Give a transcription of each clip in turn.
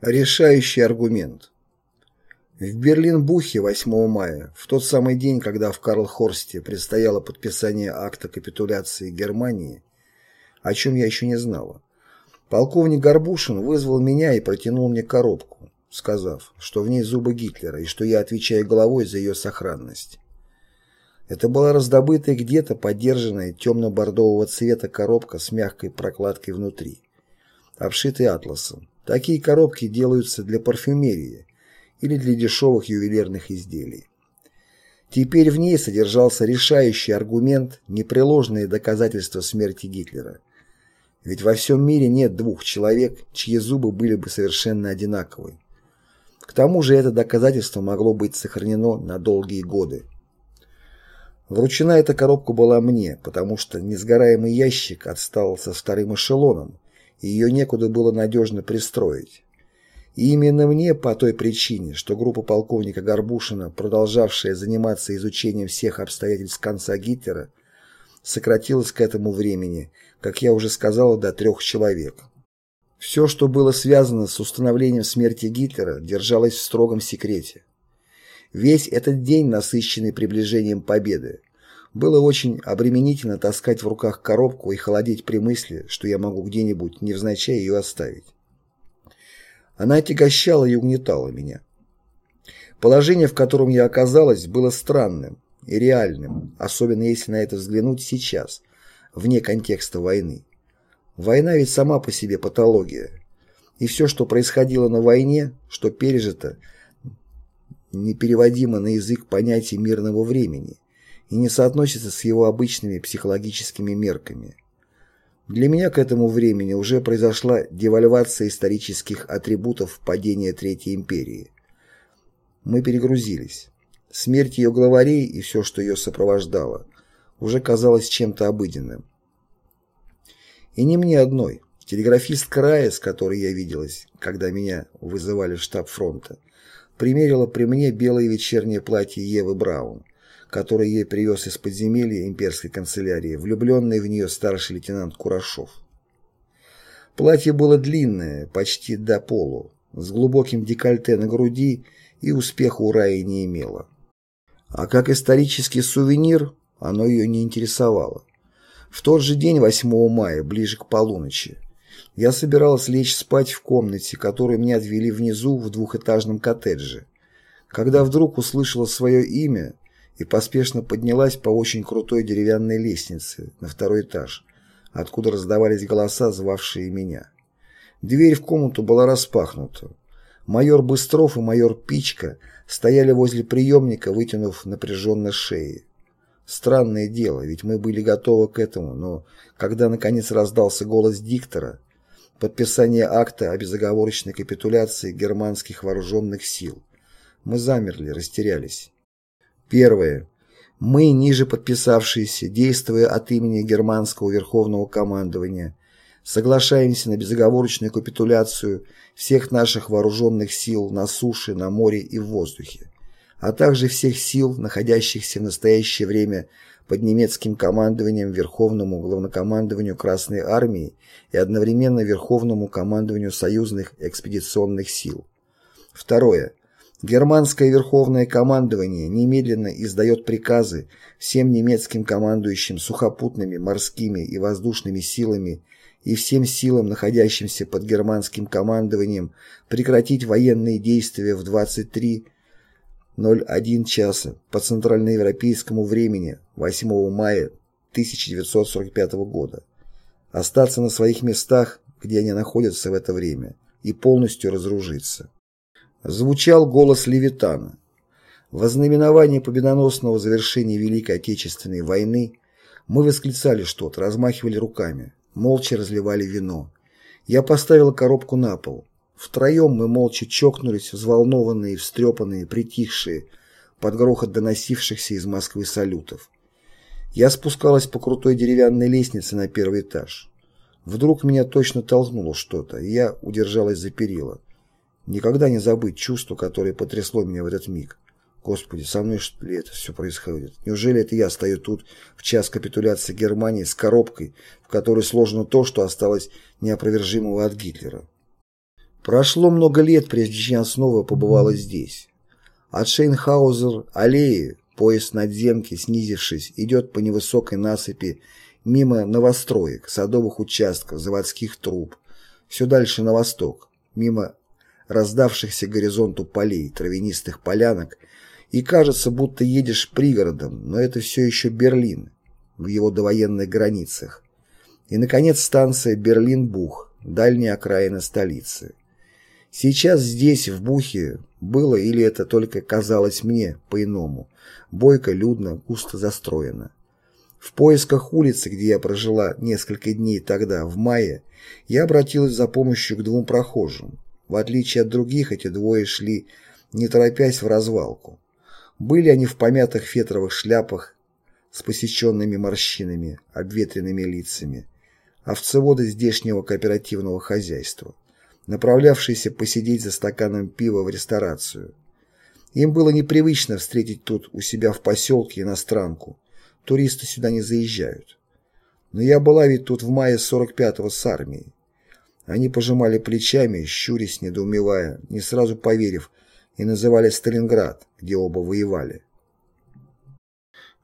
Решающий аргумент. В Берлин-Бухе 8 мая, в тот самый день, когда в Карлхорсте предстояло подписание акта капитуляции Германии, о чем я еще не знала, полковник Горбушин вызвал меня и протянул мне коробку, сказав, что в ней зубы Гитлера и что я отвечаю головой за ее сохранность. Это была раздобытая где-то подержанная темно-бордового цвета коробка с мягкой прокладкой внутри, обшитая атласом. Такие коробки делаются для парфюмерии или для дешевых ювелирных изделий. Теперь в ней содержался решающий аргумент, непреложные доказательства смерти Гитлера. Ведь во всем мире нет двух человек, чьи зубы были бы совершенно одинаковы. К тому же это доказательство могло быть сохранено на долгие годы. Вручена эта коробка была мне, потому что несгораемый ящик отстал со вторым эшелоном, ее некуда было надежно пристроить. И именно мне по той причине, что группа полковника Горбушина, продолжавшая заниматься изучением всех обстоятельств конца Гитлера, сократилась к этому времени, как я уже сказал, до трех человек. Все, что было связано с установлением смерти Гитлера, держалось в строгом секрете. Весь этот день, насыщенный приближением победы, было очень обременительно таскать в руках коробку и холодеть при мысли, что я могу где-нибудь невзначай ее оставить. Она отягощала и угнетала меня. Положение, в котором я оказалась, было странным и реальным, особенно если на это взглянуть сейчас, вне контекста войны. Война ведь сама по себе патология. И все, что происходило на войне, что пережито, непереводимо на язык понятия мирного времени – и не соотносится с его обычными психологическими мерками. Для меня к этому времени уже произошла девальвация исторических атрибутов падения Третьей империи. Мы перегрузились. Смерть ее главарей и все, что ее сопровождало, уже казалось чем-то обыденным. И не мне одной. Телеграфист края, с которой я виделась, когда меня вызывали в штаб фронта, примерила при мне белое вечернее платье Евы Браун который ей привез из подземелья имперской канцелярии, влюбленный в нее старший лейтенант Курашов. Платье было длинное, почти до полу, с глубоким декольте на груди и успеха у Раи не имело. А как исторический сувенир оно ее не интересовало. В тот же день, 8 мая, ближе к полуночи, я собиралась лечь спать в комнате, которую мне отвели внизу в двухэтажном коттедже, когда вдруг услышала свое имя и поспешно поднялась по очень крутой деревянной лестнице на второй этаж, откуда раздавались голоса, звавшие меня. Дверь в комнату была распахнута. Майор Быстров и майор Пичка стояли возле приемника, вытянув напряженно шеи. Странное дело, ведь мы были готовы к этому, но когда наконец раздался голос диктора, подписание акта о безоговорочной капитуляции германских вооруженных сил, мы замерли, растерялись. Первое. Мы, ниже подписавшиеся, действуя от имени германского верховного командования, соглашаемся на безоговорочную капитуляцию всех наших вооруженных сил на суше, на море и в воздухе, а также всех сил, находящихся в настоящее время под немецким командованием Верховному главнокомандованию Красной Армии и одновременно Верховному командованию союзных экспедиционных сил. Второе. Германское Верховное командование немедленно издает приказы всем немецким командующим сухопутными, морскими и воздушными силами и всем силам, находящимся под германским командованием, прекратить военные действия в 23.01 часа по центральноевропейскому времени 8 мая 1945 года, остаться на своих местах, где они находятся в это время, и полностью разоружиться звучал голос Левитана. В ознаменовании победоносного завершения Великой Отечественной войны мы восклицали что-то, размахивали руками, молча разливали вино. Я поставила коробку на пол. Втроем мы молча чокнулись, взволнованные, встрепанные, притихшие, под грохот доносившихся из Москвы салютов. Я спускалась по крутой деревянной лестнице на первый этаж. Вдруг меня точно толкнуло что-то, и я удержалась за перила. Никогда не забыть чувство, которое потрясло меня в этот миг. Господи, со мной что ли это все происходит? Неужели это я стою тут в час капитуляции Германии с коробкой, в которой сложено то, что осталось неопровержимого от Гитлера? Прошло много лет, прежде чем я снова побывала здесь. От Шейнхаузер аллеи поезд надземки, снизившись, идет по невысокой насыпи мимо новостроек, садовых участков, заводских труб, все дальше на восток, мимо раздавшихся горизонту полей, травянистых полянок, и кажется, будто едешь пригородом, но это все еще Берлин, в его довоенных границах. И, наконец, станция Берлин-Бух, дальняя окраина столицы. Сейчас здесь, в Бухе, было или это только казалось мне по-иному, бойко, людно, густо застроено. В поисках улицы, где я прожила несколько дней тогда, в мае, я обратилась за помощью к двум прохожим. В отличие от других, эти двое шли, не торопясь в развалку. Были они в помятых фетровых шляпах с посеченными морщинами, обветренными лицами, овцеводы здешнего кооперативного хозяйства, направлявшиеся посидеть за стаканом пива в ресторацию. Им было непривычно встретить тут у себя в поселке иностранку, туристы сюда не заезжают. Но я была ведь тут в мае 45-го с армией. Они пожимали плечами, щурясь, недоумевая, не сразу поверив, и называли Сталинград, где оба воевали.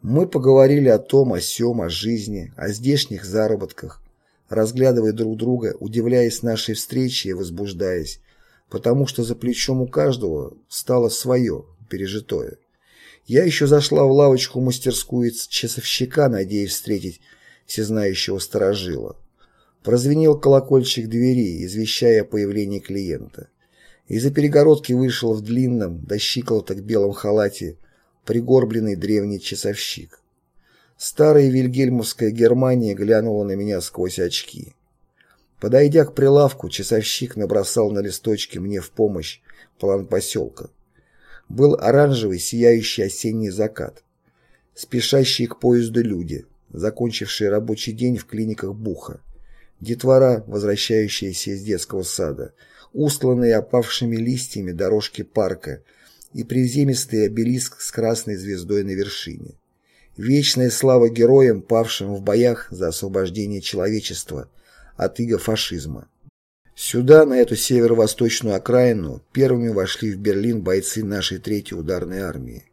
Мы поговорили о том, о сём, о жизни, о здешних заработках, разглядывая друг друга, удивляясь нашей встрече и возбуждаясь, потому что за плечом у каждого стало свое, пережитое. Я еще зашла в лавочку-мастерскую часовщика, надеясь встретить всезнающего сторожила. Прозвенел колокольчик двери, извещая о появлении клиента. Из-за перегородки вышел в длинном, до щиколоток белом халате пригорбленный древний часовщик. Старая вильгельмовская Германия глянула на меня сквозь очки. Подойдя к прилавку, часовщик набросал на листочке мне в помощь план поселка. Был оранжевый, сияющий осенний закат. Спешащие к поезду люди, закончившие рабочий день в клиниках Буха. Детвора, возвращающиеся из детского сада, устланные опавшими листьями дорожки парка и приземистый обелиск с красной звездой на вершине. Вечная слава героям, павшим в боях за освобождение человечества от иго фашизма. Сюда, на эту северо-восточную окраину, первыми вошли в Берлин бойцы нашей третьей ударной армии.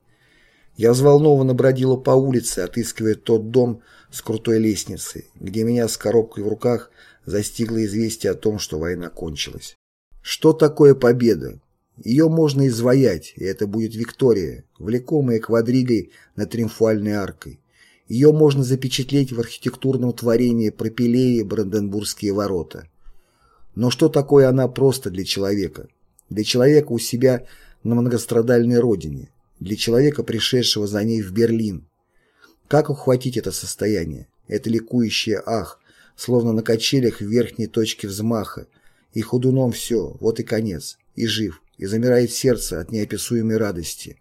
Я взволнованно бродила по улице, отыскивая тот дом с крутой лестницей, где меня с коробкой в руках застигло известие о том, что война кончилась. Что такое победа? Ее можно изваять, и это будет Виктория, влекомая квадригой над триумфальной аркой. Ее можно запечатлеть в архитектурном творении пропилеи Бранденбургские ворота. Но что такое она просто для человека? Для человека у себя на многострадальной родине, для человека, пришедшего за ней в Берлин. Как ухватить это состояние? Это ликующее «ах», словно на качелях в верхней точке взмаха, и худуном все, вот и конец, и жив, и замирает сердце от неописуемой радости.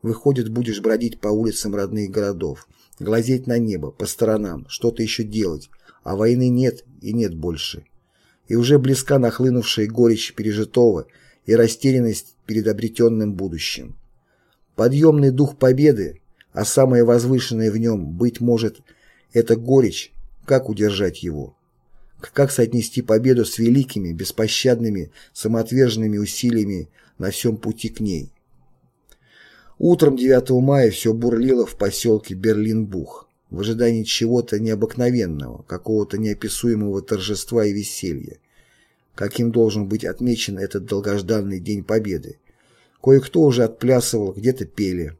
Выходит, будешь бродить по улицам родных городов, глазеть на небо, по сторонам, что-то еще делать, а войны нет и нет больше и уже близка нахлынувшая горечь пережитого и растерянность перед обретенным будущим. Подъемный дух победы, а самое возвышенное в нем, быть может, это горечь, как удержать его? Как соотнести победу с великими, беспощадными, самоотверженными усилиями на всем пути к ней? Утром 9 мая все бурлило в поселке Берлин-Бух в ожидании чего-то необыкновенного, какого-то неописуемого торжества и веселья. Каким должен быть отмечен этот долгожданный День Победы? Кое-кто уже отплясывал, где-то пели.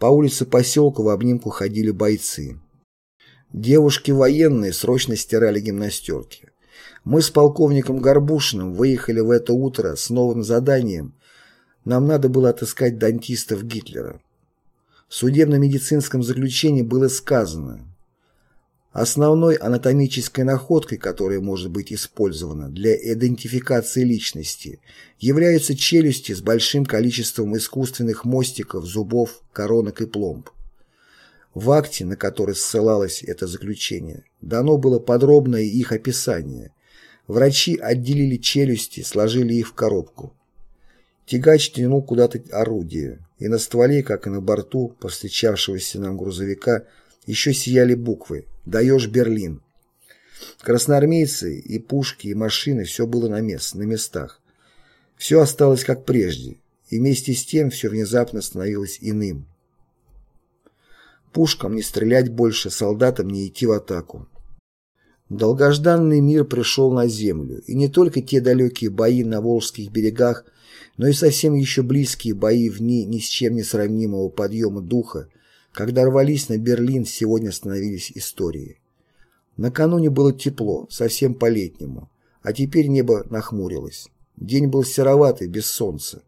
По улице поселка в обнимку ходили бойцы. Девушки военные срочно стирали гимнастерки. Мы с полковником Горбушиным выехали в это утро с новым заданием. Нам надо было отыскать дантистов Гитлера. В судебно-медицинском заключении было сказано, основной анатомической находкой, которая может быть использована для идентификации личности, являются челюсти с большим количеством искусственных мостиков, зубов, коронок и пломб. В акте, на который ссылалось это заключение, дано было подробное их описание. Врачи отделили челюсти, сложили их в коробку. Тягач тянул куда-то орудие, и на стволе, как и на борту повстречавшегося нам грузовика, еще сияли буквы «Даешь Берлин». Красноармейцы и пушки, и машины – все было на, мест, на местах. Все осталось как прежде, и вместе с тем все внезапно становилось иным. Пушкам не стрелять больше, солдатам не идти в атаку. Долгожданный мир пришел на землю, и не только те далекие бои на Волжских берегах, но и совсем еще близкие бои в дни ни с чем не сравнимого подъема духа, когда рвались на Берлин, сегодня становились историей. Накануне было тепло, совсем по-летнему, а теперь небо нахмурилось. День был сероватый, без солнца.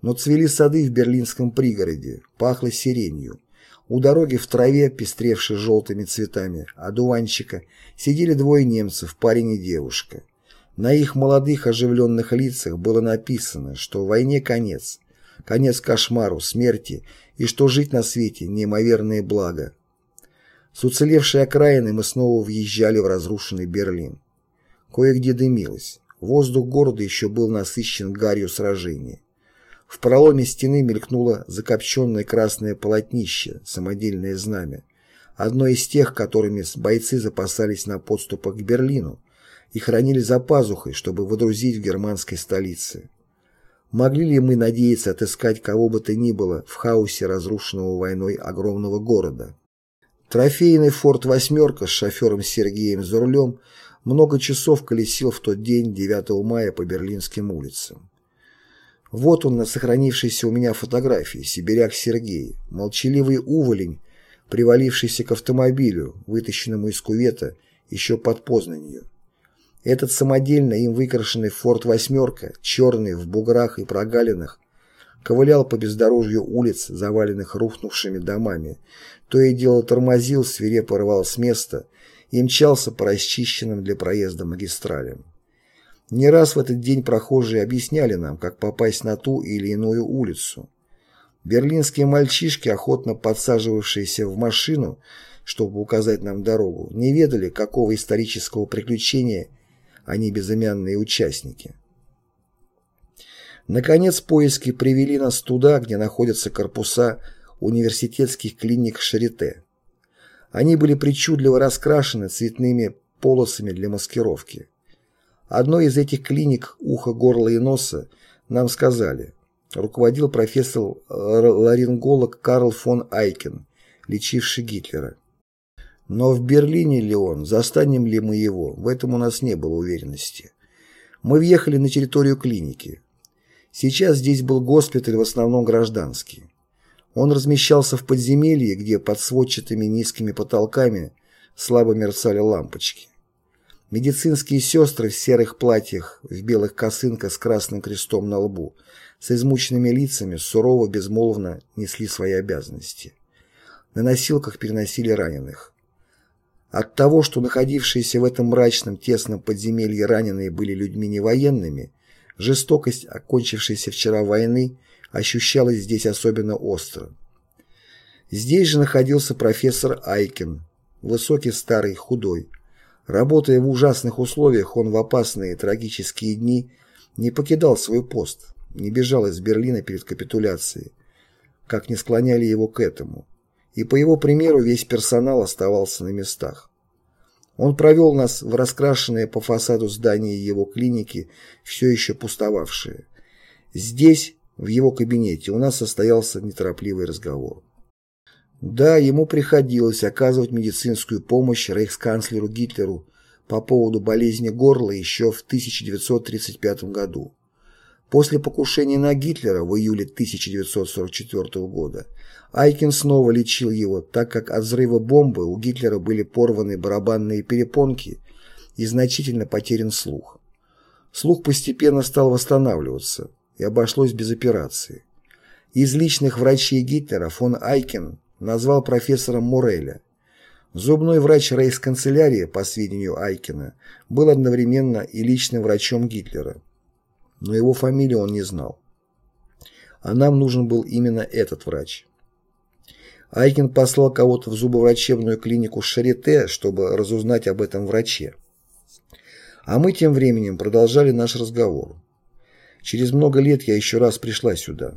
Но цвели сады в берлинском пригороде, пахло сиренью. У дороги в траве, пестревшей желтыми цветами, а дуванчика, сидели двое немцев, парень и девушка. На их молодых оживленных лицах было написано, что войне конец, конец кошмару, смерти, и что жить на свете – неимоверное благо. С уцелевшей окраины мы снова въезжали в разрушенный Берлин. Кое-где дымилось. Воздух города еще был насыщен гарью сражения. В проломе стены мелькнуло закопченное красное полотнище, самодельное знамя, одно из тех, которыми бойцы запасались на подступах к Берлину и хранили за пазухой, чтобы водрузить в германской столице. Могли ли мы надеяться отыскать кого бы то ни было в хаосе разрушенного войной огромного города? Трофейный «Форд восьмерка» с шофером Сергеем за рулем много часов колесил в тот день, 9 мая, по берлинским улицам. Вот он на сохранившейся у меня фотографии, сибиряк Сергей, молчаливый уволень, привалившийся к автомобилю, вытащенному из кувета еще под Познанью. Этот самодельно им выкрашенный «Форд восьмерка», черный, в буграх и прогалинах, ковылял по бездорожью улиц, заваленных рухнувшими домами, то и дело тормозил, свирепо рвал с места и мчался по расчищенным для проезда магистралям. Не раз в этот день прохожие объясняли нам, как попасть на ту или иную улицу. Берлинские мальчишки, охотно подсаживавшиеся в машину, чтобы указать нам дорогу, не ведали, какого исторического приключения они безымянные участники. Наконец поиски привели нас туда, где находятся корпуса университетских клиник Шарите. Они были причудливо раскрашены цветными полосами для маскировки. Одной из этих клиник уха, горла и носа нам сказали. Руководил профессор ларинголог Карл фон Айкен, лечивший Гитлера. Но в Берлине ли он, застанем ли мы его, в этом у нас не было уверенности. Мы въехали на территорию клиники. Сейчас здесь был госпиталь, в основном гражданский. Он размещался в подземелье, где под сводчатыми низкими потолками слабо мерцали лампочки. Медицинские сестры в серых платьях, в белых косынках с красным крестом на лбу, с измученными лицами, сурово, безмолвно несли свои обязанности. На носилках переносили раненых. От того, что находившиеся в этом мрачном, тесном подземелье раненые были людьми не военными, жестокость окончившейся вчера войны ощущалась здесь особенно остро. Здесь же находился профессор Айкен, высокий, старый, худой, Работая в ужасных условиях, он в опасные трагические дни не покидал свой пост, не бежал из Берлина перед капитуляцией, как не склоняли его к этому. И по его примеру весь персонал оставался на местах. Он провел нас в раскрашенное по фасаду здание его клиники, все еще пустовавшее. Здесь, в его кабинете, у нас состоялся неторопливый разговор. Да, ему приходилось оказывать медицинскую помощь рейхсканцлеру Гитлеру по поводу болезни горла еще в 1935 году. После покушения на Гитлера в июле 1944 года Айкин снова лечил его, так как от взрыва бомбы у Гитлера были порваны барабанные перепонки и значительно потерян слух. Слух постепенно стал восстанавливаться и обошлось без операции. Из личных врачей Гитлера фон Айкен назвал профессором Муреля. Зубной врач рейхсканцелярии, по сведению Айкина, был одновременно и личным врачом Гитлера. Но его фамилию он не знал. А нам нужен был именно этот врач. Айкин послал кого-то в зубоврачебную клинику Шарите, чтобы разузнать об этом враче. А мы тем временем продолжали наш разговор. Через много лет я еще раз пришла сюда.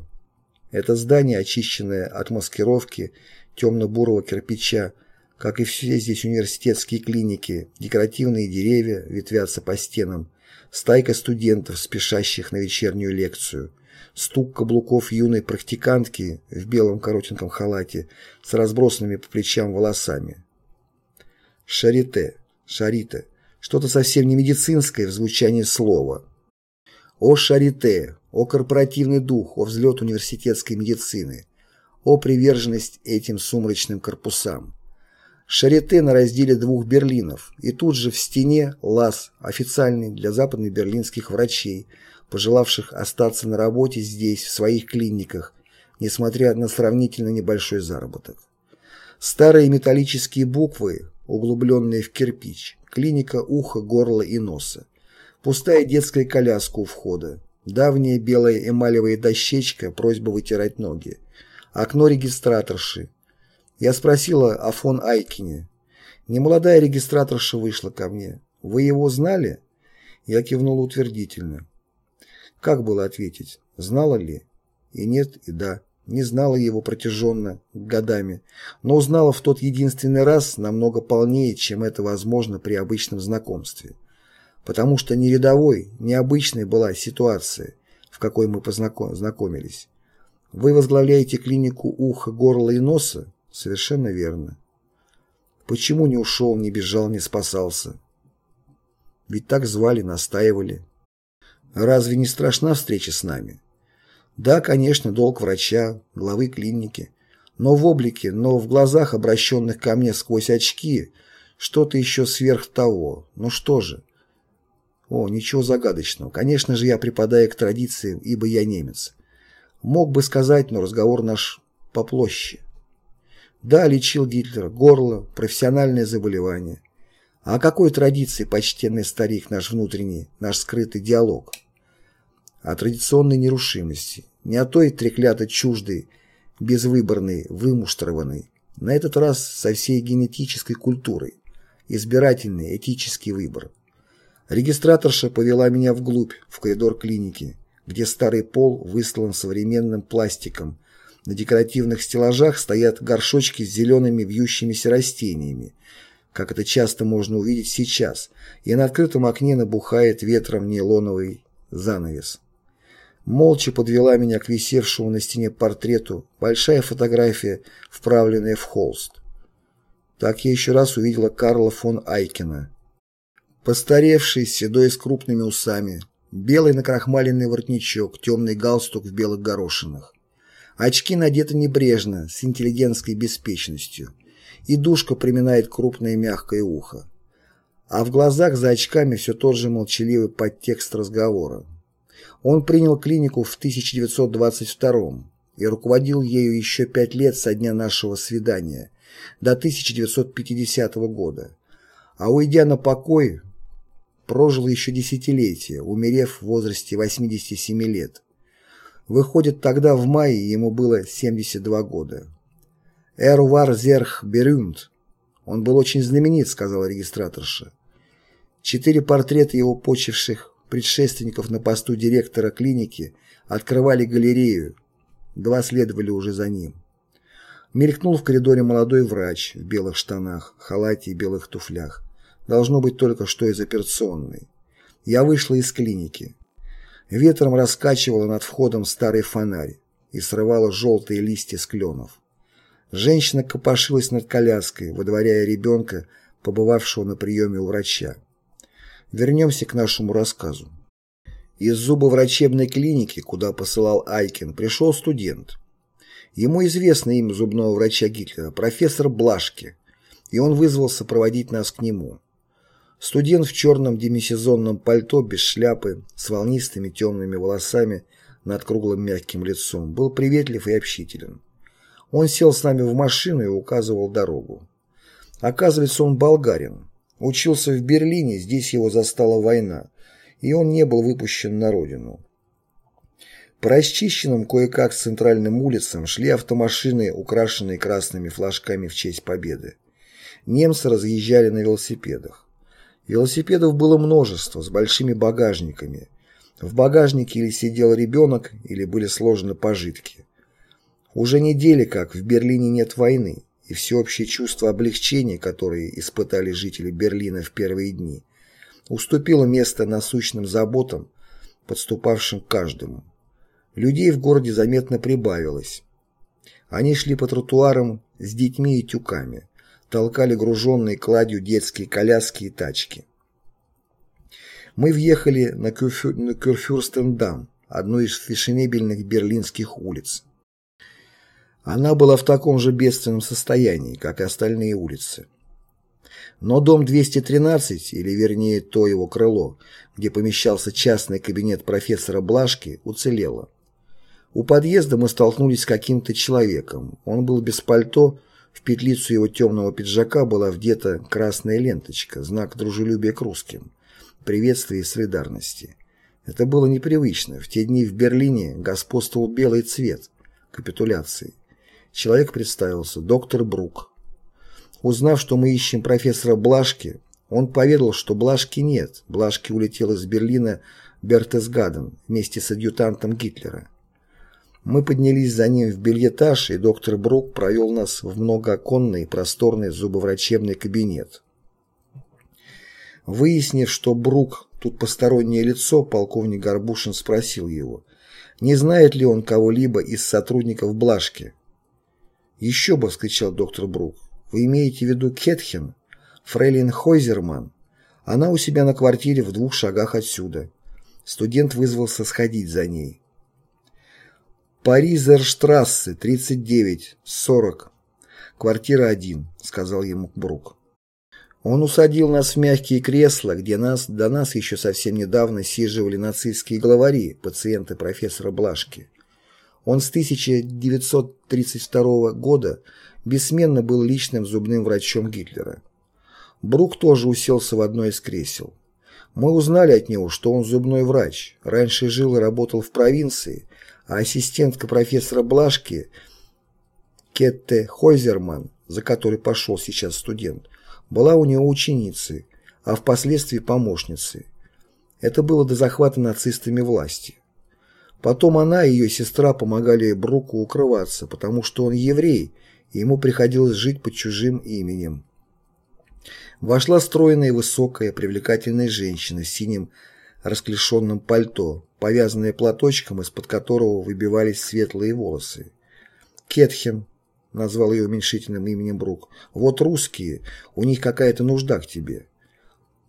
Это здание, очищенное от маскировки темно-бурого кирпича, как и все здесь университетские клиники, декоративные деревья ветвятся по стенам, стайка студентов, спешащих на вечернюю лекцию, стук каблуков юной практикантки в белом коротеньком халате с разбросанными по плечам волосами. Шарите, шарите, что-то совсем не медицинское в звучании слова. О шарите, о корпоративный дух, о взлет университетской медицины, о приверженность этим сумрачным корпусам. Шарите на разделе двух Берлинов, и тут же в стене лаз, официальный для западно-берлинских врачей, пожелавших остаться на работе здесь, в своих клиниках, несмотря на сравнительно небольшой заработок. Старые металлические буквы, углубленные в кирпич, клиника уха, горла и носа, пустая детская коляска у входа, давняя белая эмалевая дощечка, просьба вытирать ноги, окно регистраторши, я спросила о фон Айкине. Немолодая регистраторша вышла ко мне. «Вы его знали?» Я кивнул утвердительно. Как было ответить? Знала ли? И нет, и да. Не знала его протяженно, годами, но узнала в тот единственный раз намного полнее, чем это возможно при обычном знакомстве. Потому что не рядовой, необычной была ситуация, в какой мы познакомились. Вы возглавляете клинику уха, горла и носа? Совершенно верно. Почему не ушел, не бежал, не спасался? Ведь так звали, настаивали. Разве не страшна встреча с нами? Да, конечно, долг врача, главы клиники. Но в облике, но в глазах, обращенных ко мне сквозь очки, что-то еще сверх того. Ну что же? О, ничего загадочного. Конечно же, я припадаю к традиции, ибо я немец. Мог бы сказать, но разговор наш поплоще. Да, лечил Гитлер, горло, профессиональное заболевание. А какой традиции, почтенный старик, наш внутренний, наш скрытый диалог? О традиционной нерушимости, не о той треклято чуждой, безвыборной, вымуштрованной, на этот раз со всей генетической культурой, избирательный этический выбор. Регистраторша повела меня вглубь, в коридор клиники, где старый пол выслан современным пластиком, на декоративных стеллажах стоят горшочки с зелеными вьющимися растениями, как это часто можно увидеть сейчас, и на открытом окне набухает ветром нейлоновый занавес. Молча подвела меня к висевшему на стене портрету большая фотография, вправленная в холст. Так я еще раз увидела Карла фон Айкена. Постаревший, седой с крупными усами, белый накрахмаленный воротничок, темный галстук в белых горошинах. Очки надеты небрежно, с интеллигентской беспечностью, и душка приминает крупное мягкое ухо. А в глазах за очками все тот же молчаливый подтекст разговора. Он принял клинику в 1922 и руководил ею еще пять лет со дня нашего свидания, до 1950 года. А уйдя на покой, прожил еще десятилетия, умерев в возрасте 87 лет. Выходит, тогда в мае ему было 72 года. «Эр вар зерх берюнд». Он был очень знаменит, сказала регистраторша. Четыре портрета его почивших предшественников на посту директора клиники открывали галерею. Два следовали уже за ним. Мелькнул в коридоре молодой врач в белых штанах, халате и белых туфлях. Должно быть только что из операционной. Я вышла из клиники. Ветром раскачивало над входом старый фонарь и срывало желтые листья с кленов. Женщина копошилась над коляской, выдворяя ребенка, побывавшего на приеме у врача. Вернемся к нашему рассказу. Из зубоврачебной клиники, куда посылал Айкин, пришел студент. Ему известно имя зубного врача Гитлера, профессор Блашки, и он вызвался проводить нас к нему. Студент в черном демисезонном пальто, без шляпы, с волнистыми темными волосами над круглым мягким лицом, был приветлив и общителен. Он сел с нами в машину и указывал дорогу. Оказывается, он болгарин. Учился в Берлине, здесь его застала война, и он не был выпущен на родину. По расчищенным кое-как центральным улицам шли автомашины, украшенные красными флажками в честь победы. Немцы разъезжали на велосипедах. Велосипедов было множество, с большими багажниками. В багажнике или сидел ребенок, или были сложены пожитки. Уже недели как в Берлине нет войны, и всеобщее чувство облегчения, которое испытали жители Берлина в первые дни, уступила место насущным заботам, подступавшим к каждому. Людей в городе заметно прибавилось. Они шли по тротуарам с детьми и тюками, толкали груженные кладью детские коляски и тачки. Мы въехали на, Кюрфю... на Кюрфюрстендам, одну из фешенебельных берлинских улиц. Она была в таком же бедственном состоянии, как и остальные улицы. Но дом 213, или вернее то его крыло, где помещался частный кабинет профессора Блашки, уцелело. У подъезда мы столкнулись с каким-то человеком. Он был без пальто, в петлицу его темного пиджака была вдета красная ленточка, знак дружелюбия к русским, приветствия и солидарности. Это было непривычно. В те дни в Берлине господствовал белый цвет капитуляции. Человек представился, доктор Брук. Узнав, что мы ищем профессора Блашки, он поведал, что Блашки нет. Блашки улетел из Берлина Бертесгаден вместе с адъютантом Гитлера. Мы поднялись за ним в бельетаж, и доктор Брук провел нас в многооконный просторный зубоврачебный кабинет. Выяснив, что Брук тут постороннее лицо, полковник Горбушин спросил его, не знает ли он кого-либо из сотрудников Блашки. «Еще бы!» — вскричал доктор Брук. «Вы имеете в виду Кетхен? Фрейлин Хойзерман? Она у себя на квартире в двух шагах отсюда». Студент вызвался сходить за ней. «Паризерштрассе, 39, 40, квартира 1», — сказал ему Брук. Он усадил нас в мягкие кресла, где нас до нас еще совсем недавно сиживали нацистские главари, пациенты профессора Блашки. Он с 1932 года бессменно был личным зубным врачом Гитлера. Брук тоже уселся в одно из кресел. Мы узнали от него, что он зубной врач, раньше жил и работал в провинции, а ассистентка профессора Блашки, Кетте Хойзерман, за которой пошел сейчас студент, была у него ученицей, а впоследствии помощницей. Это было до захвата нацистами власти. Потом она и ее сестра помогали Бруку укрываться, потому что он еврей, и ему приходилось жить под чужим именем. Вошла стройная, высокая, привлекательная женщина с синим расклешенным пальто, повязанное платочком, из-под которого выбивались светлые волосы. Кетхен, назвал ее уменьшительным именем Брук, вот русские, у них какая-то нужда к тебе.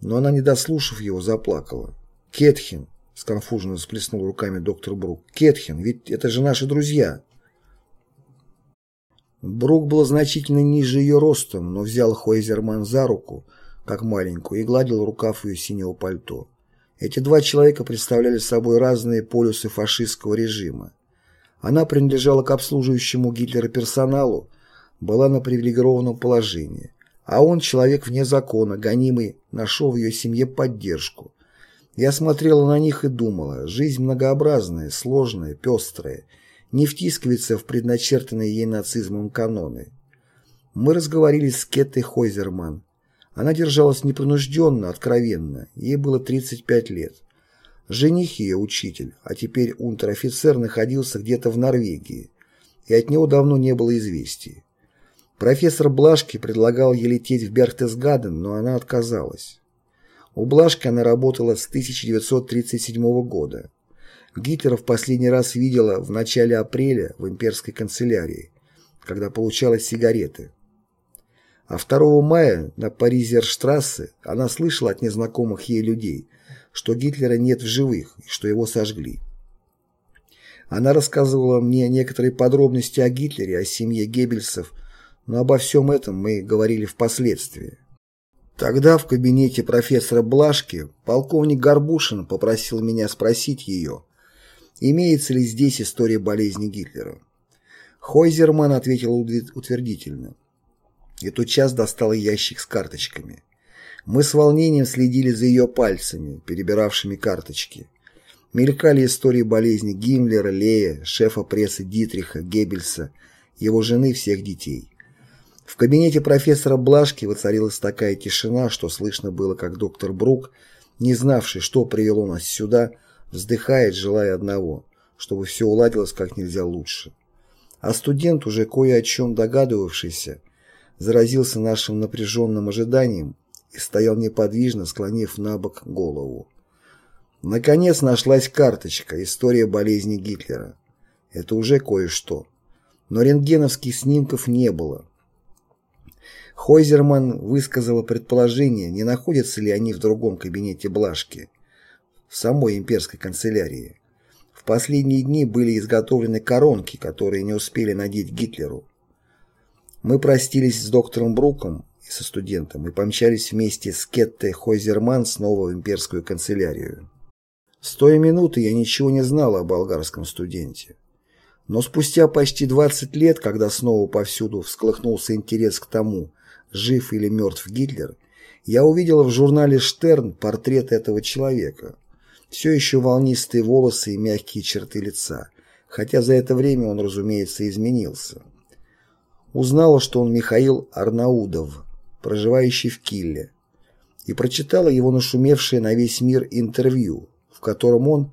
Но она, не дослушав его, заплакала. Кетхен, сконфуженно всплеснул руками доктор Брук. Кетхен, ведь это же наши друзья. Брук был значительно ниже ее ростом, но взял Хойзерман за руку, как маленькую, и гладил рукав ее синего пальто. Эти два человека представляли собой разные полюсы фашистского режима. Она принадлежала к обслуживающему Гитлера персоналу, была на привилегированном положении, а он, человек вне закона, гонимый, нашел в ее семье поддержку. Я смотрела на них и думала, жизнь многообразная, сложная, пестрая, не втискивается в предначертанные ей нацизмом каноны. Мы разговорились с Кеттой Хойзерман, она держалась непринужденно, откровенно, ей было 35 лет. Жених ее, учитель, а теперь унтер-офицер, находился где-то в Норвегии, и от него давно не было известий. Профессор Блашки предлагал ей лететь в Берхтесгаден, но она отказалась. У Блашки она работала с 1937 года. Гитлера в последний раз видела в начале апреля в имперской канцелярии, когда получала сигареты. А 2 мая на Паризерштрассе она слышала от незнакомых ей людей, что Гитлера нет в живых и что его сожгли. Она рассказывала мне некоторые подробности о Гитлере, о семье Геббельсов, но обо всем этом мы говорили впоследствии. Тогда в кабинете профессора Блашки полковник Горбушин попросил меня спросить ее, имеется ли здесь история болезни Гитлера. Хойзерман ответил утвердительно и тотчас достала ящик с карточками. Мы с волнением следили за ее пальцами, перебиравшими карточки. Мелькали истории болезни Гиммлера, Лея, шефа прессы Дитриха, Геббельса, его жены, всех детей. В кабинете профессора Блашки воцарилась такая тишина, что слышно было, как доктор Брук, не знавший, что привело нас сюда, вздыхает, желая одного, чтобы все уладилось как нельзя лучше. А студент, уже кое о чем догадывавшийся, заразился нашим напряженным ожиданием и стоял неподвижно, склонив на бок голову. Наконец нашлась карточка «История болезни Гитлера». Это уже кое-что. Но рентгеновских снимков не было. Хойзерман высказала предположение, не находятся ли они в другом кабинете Блашки, в самой имперской канцелярии. В последние дни были изготовлены коронки, которые не успели надеть Гитлеру. Мы простились с доктором Бруком и со студентом и помчались вместе с Кетте Хойзерман снова в имперскую канцелярию. С той минуты я ничего не знал о болгарском студенте. Но спустя почти 20 лет, когда снова повсюду всколыхнулся интерес к тому, жив или мертв Гитлер, я увидел в журнале «Штерн» портрет этого человека. Все еще волнистые волосы и мягкие черты лица, хотя за это время он, разумеется, изменился. Узнала, что он Михаил Арнаудов, проживающий в Килле, и прочитала его нашумевшее на весь мир интервью, в котором он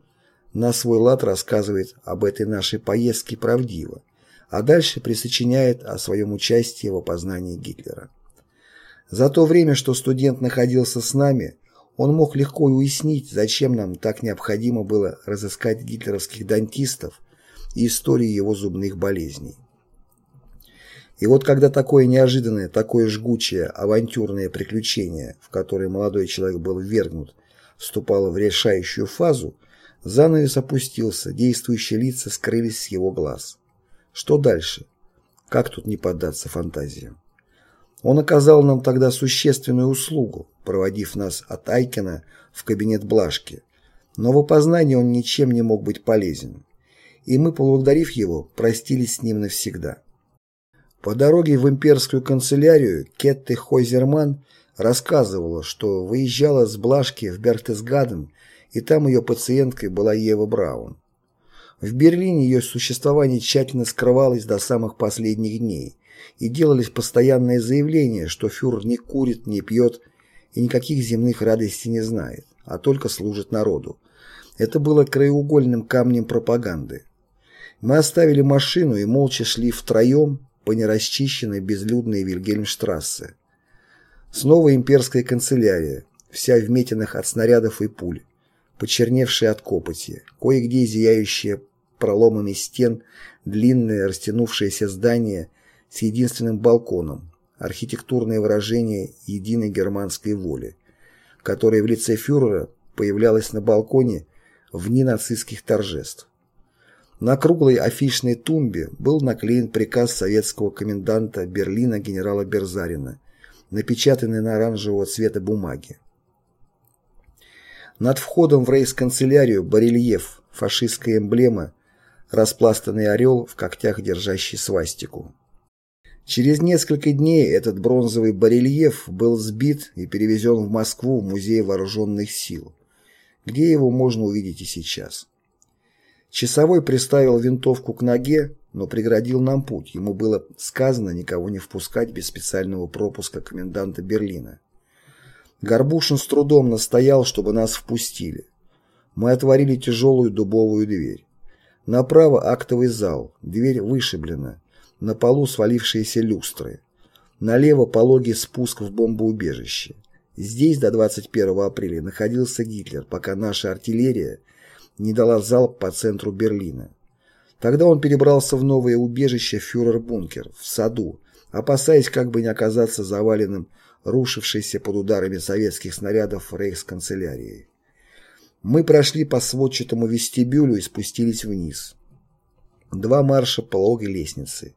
на свой лад рассказывает об этой нашей поездке правдиво, а дальше присочиняет о своем участии в опознании Гитлера. За то время, что студент находился с нами, он мог легко уяснить, зачем нам так необходимо было разыскать гитлеровских дантистов и истории его зубных болезней. И вот когда такое неожиданное, такое жгучее, авантюрное приключение, в которое молодой человек был ввергнут, вступало в решающую фазу, занавес опустился, действующие лица скрылись с его глаз. Что дальше? Как тут не поддаться фантазиям? Он оказал нам тогда существенную услугу, проводив нас от Айкина в кабинет Блашки, но в опознании он ничем не мог быть полезен, и мы, поблагодарив его, простились с ним навсегда. По дороге в имперскую канцелярию Кетте Хойзерман рассказывала, что выезжала с Блашки в Бертесгаден, и там ее пациенткой была Ева Браун. В Берлине ее существование тщательно скрывалось до самых последних дней, и делались постоянные заявления, что фюрер не курит, не пьет и никаких земных радостей не знает, а только служит народу. Это было краеугольным камнем пропаганды. Мы оставили машину и молча шли втроем по нерасчищенной безлюдной Вильгельмштрассе. Снова имперская канцелярия, вся в от снарядов и пуль, почерневшая от копоти, кое-где зияющие проломами стен, длинное растянувшееся здание с единственным балконом, архитектурное выражение единой германской воли, которая в лице фюрера появлялась на балконе в дни нацистских торжеств. На круглой афишной тумбе был наклеен приказ советского коменданта Берлина генерала Берзарина, напечатанный на оранжевого цвета бумаге. Над входом в рейс-канцелярию барельеф, фашистская эмблема, распластанный орел в когтях, держащий свастику. Через несколько дней этот бронзовый барельеф был сбит и перевезен в Москву в Музей Вооруженных Сил, где его можно увидеть и сейчас. Часовой приставил винтовку к ноге, но преградил нам путь. Ему было сказано никого не впускать без специального пропуска коменданта Берлина. Горбушин с трудом настоял, чтобы нас впустили. Мы отворили тяжелую дубовую дверь. Направо актовый зал, дверь вышиблена на полу свалившиеся люстры. Налево пологий спуск в бомбоубежище. Здесь до 21 апреля находился Гитлер, пока наша артиллерия не дала залп по центру Берлина. Тогда он перебрался в новое убежище фюрер-бункер, в саду, опасаясь как бы не оказаться заваленным рушившейся под ударами советских снарядов рейхсканцелярией. Мы прошли по сводчатому вестибюлю и спустились вниз. Два марша пологой лестницы.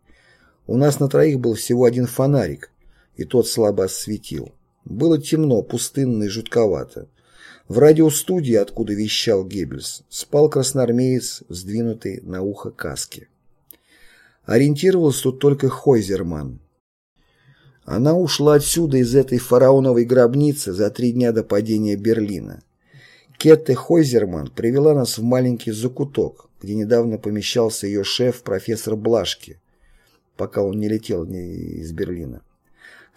У нас на троих был всего один фонарик, и тот слабо осветил. Было темно, пустынно и жутковато. В радиостудии, откуда вещал Геббельс, спал красноармеец, сдвинутый на ухо каски. Ориентировался тут только Хойзерман. Она ушла отсюда из этой фараоновой гробницы за три дня до падения Берлина. Кетте Хойзерман привела нас в маленький закуток, где недавно помещался ее шеф профессор Блашки, пока он не летел из Берлина.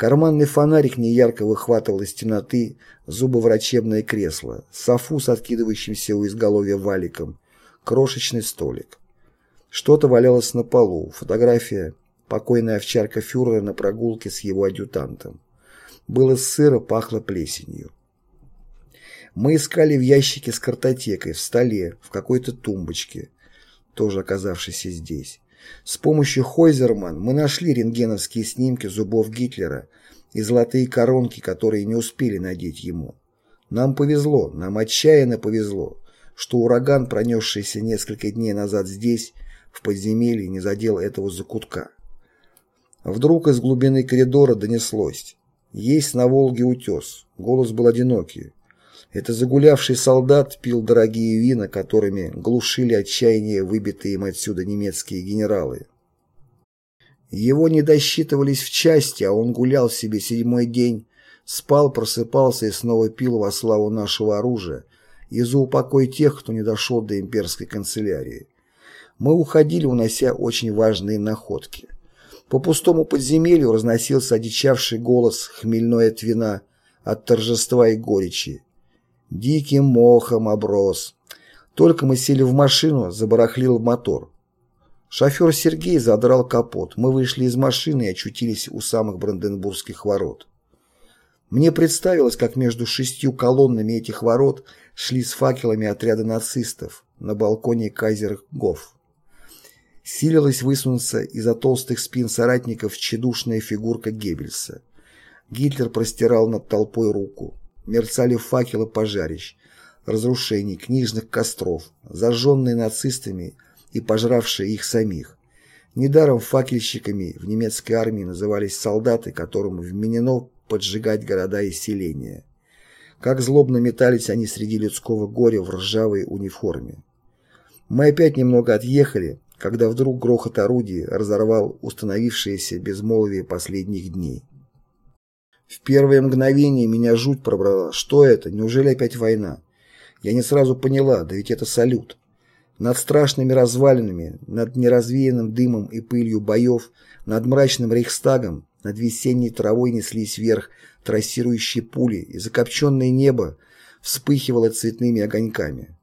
Карманный фонарик неярко выхватывал из темноты зубоврачебное кресло, софу с откидывающимся у изголовья валиком, крошечный столик. Что-то валялось на полу, фотография покойная овчарка фюрера на прогулке с его адъютантом. Было сыро, пахло плесенью. Мы искали в ящике с картотекой, в столе, в какой-то тумбочке, тоже оказавшейся здесь. С помощью Хойзерман мы нашли рентгеновские снимки зубов Гитлера и золотые коронки, которые не успели надеть ему. Нам повезло, нам отчаянно повезло, что ураган, пронесшийся несколько дней назад здесь, в подземелье, не задел этого закутка. Вдруг из глубины коридора донеслось. Есть на Волге утес. Голос был одинокий. Это загулявший солдат пил дорогие вина, которыми глушили отчаяние выбитые им отсюда немецкие генералы. Его не досчитывались в части, а он гулял себе седьмой день, спал, просыпался и снова пил во славу нашего оружия и за упокой тех, кто не дошел до имперской канцелярии. Мы уходили, унося очень важные находки. По пустому подземелью разносился одичавший голос хмельной от вина, от торжества и горечи. Диким мохом оброс. Только мы сели в машину, забарахлил мотор. Шофер Сергей задрал капот. Мы вышли из машины и очутились у самых Бранденбургских ворот. Мне представилось, как между шестью колоннами этих ворот шли с факелами отряда нацистов на балконе Кайзер-Гоф. Силилась высунуться из-за толстых спин соратников тщедушная фигурка Геббельса. Гитлер простирал над толпой руку мерцали факелы пожарищ, разрушений, книжных костров, зажженные нацистами и пожравшие их самих. Недаром факельщиками в немецкой армии назывались солдаты, которым вменено поджигать города и селения. Как злобно метались они среди людского горя в ржавой униформе. Мы опять немного отъехали, когда вдруг грохот орудий разорвал установившееся безмолвие последних дней. В первое мгновение меня жуть пробрала. Что это? Неужели опять война? Я не сразу поняла, да ведь это салют. Над страшными развалинами, над неразвеянным дымом и пылью боев, над мрачным рейхстагом, над весенней травой неслись вверх трассирующие пули, и закопченное небо вспыхивало цветными огоньками.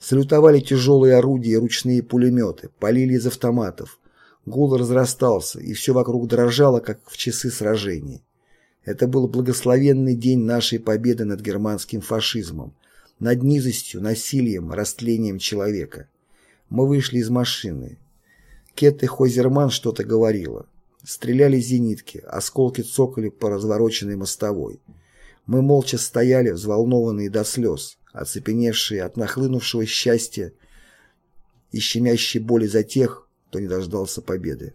Салютовали тяжелые орудия и ручные пулеметы, полили из автоматов. Гул разрастался, и все вокруг дрожало, как в часы сражений. Это был благословенный день нашей победы над германским фашизмом, над низостью, насилием, растлением человека. Мы вышли из машины. Кетте Хозерман что-то говорила. Стреляли зенитки, осколки цокали по развороченной мостовой. Мы молча стояли, взволнованные до слез, оцепеневшие от нахлынувшего счастья и щемящей боли за тех, кто не дождался победы.